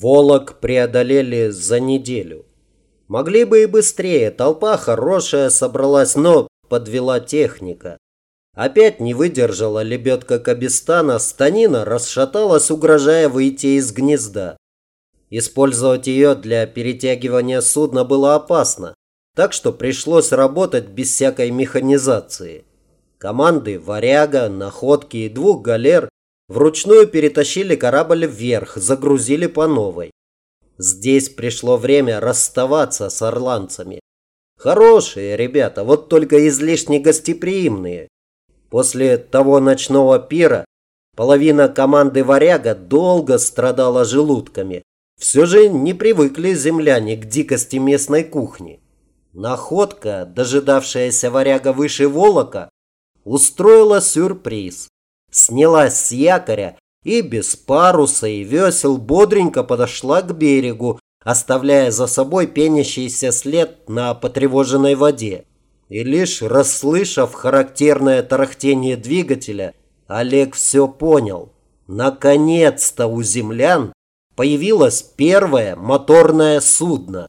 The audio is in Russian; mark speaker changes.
Speaker 1: Волок преодолели за неделю. Могли бы и быстрее, толпа хорошая собралась, но подвела техника. Опять не выдержала лебедка Кабистана, станина расшаталась, угрожая выйти из гнезда. Использовать ее для перетягивания судна было опасно, так что пришлось работать без всякой механизации. Команды «Варяга», «Находки» и двух галер вручную перетащили корабль вверх, загрузили по новой. Здесь пришло время расставаться с орландцами. Хорошие ребята, вот только излишне гостеприимные. После того ночного пира половина команды «Варяга» долго страдала желудками. Все же не привыкли земляне к дикости местной кухни. Находка, дожидавшаяся варяга выше Волока, устроила сюрприз. Снялась с якоря и без паруса и весел бодренько подошла к берегу, оставляя за собой пенящийся след на потревоженной воде. И лишь расслышав характерное тарахтение двигателя, Олег все понял. Наконец-то у землян появилось первое моторное судно.